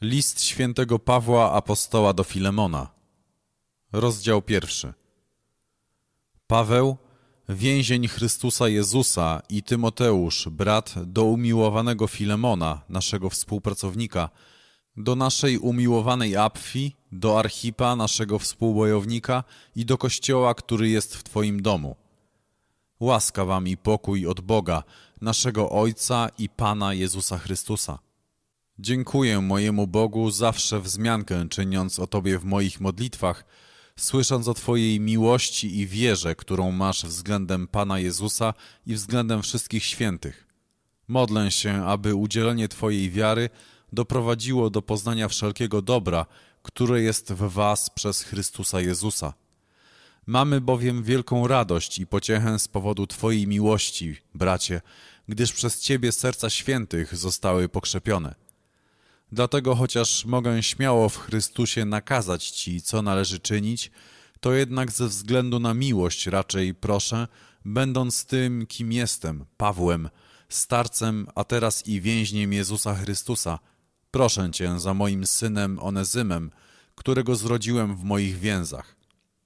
List świętego Pawła Apostoła do Filemona Rozdział pierwszy Paweł, więzień Chrystusa Jezusa i Tymoteusz, brat do umiłowanego Filemona, naszego współpracownika, do naszej umiłowanej Apfi, do Archipa, naszego współbojownika i do Kościoła, który jest w Twoim domu. Łaska wam i pokój od Boga, naszego Ojca i Pana Jezusa Chrystusa. Dziękuję mojemu Bogu zawsze wzmiankę czyniąc o Tobie w moich modlitwach, słysząc o Twojej miłości i wierze, którą masz względem Pana Jezusa i względem wszystkich świętych. Modlę się, aby udzielenie Twojej wiary doprowadziło do poznania wszelkiego dobra, które jest w Was przez Chrystusa Jezusa. Mamy bowiem wielką radość i pociechę z powodu Twojej miłości, bracie, gdyż przez Ciebie serca świętych zostały pokrzepione. Dlatego chociaż mogę śmiało w Chrystusie nakazać Ci, co należy czynić, to jednak ze względu na miłość raczej proszę, będąc tym, kim jestem, Pawłem, starcem, a teraz i więźniem Jezusa Chrystusa, proszę Cię za moim synem Onezymem, którego zrodziłem w moich więzach,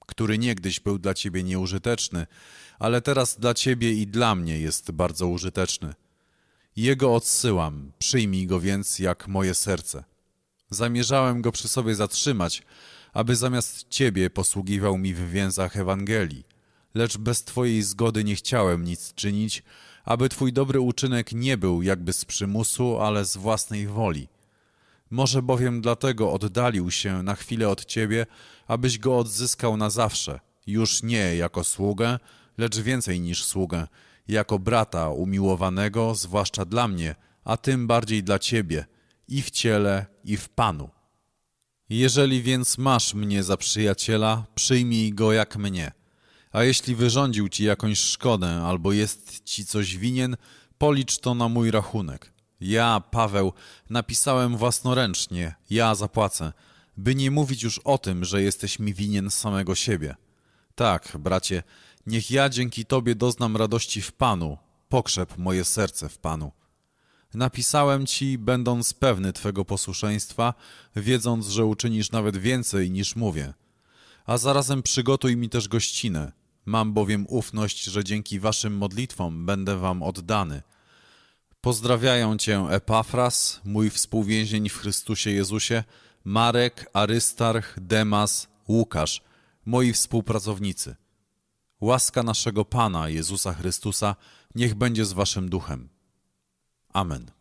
który niegdyś był dla Ciebie nieużyteczny, ale teraz dla Ciebie i dla mnie jest bardzo użyteczny. Jego odsyłam, przyjmij go więc jak moje serce. Zamierzałem go przy sobie zatrzymać, aby zamiast Ciebie posługiwał mi w więzach Ewangelii, lecz bez Twojej zgody nie chciałem nic czynić, aby Twój dobry uczynek nie był jakby z przymusu, ale z własnej woli. Może bowiem dlatego oddalił się na chwilę od Ciebie, abyś go odzyskał na zawsze, już nie jako sługę, lecz więcej niż sługę, jako brata umiłowanego, zwłaszcza dla mnie, a tym bardziej dla Ciebie, i w ciele, i w Panu. Jeżeli więc masz mnie za przyjaciela, przyjmij go jak mnie. A jeśli wyrządził ci jakąś szkodę albo jest ci coś winien, policz to na mój rachunek. Ja, Paweł, napisałem własnoręcznie, ja zapłacę, by nie mówić już o tym, że jesteś mi winien samego siebie. Tak, bracie, Niech ja dzięki Tobie doznam radości w Panu, pokrzep moje serce w Panu. Napisałem Ci, będąc pewny Twego posłuszeństwa, wiedząc, że uczynisz nawet więcej niż mówię. A zarazem przygotuj mi też gościnę. Mam bowiem ufność, że dzięki Waszym modlitwom będę Wam oddany. Pozdrawiają Cię Epafras, mój współwięzień w Chrystusie Jezusie, Marek, Arystarch, Demas, Łukasz, moi współpracownicy. Łaska naszego Pana Jezusa Chrystusa niech będzie z waszym duchem. Amen.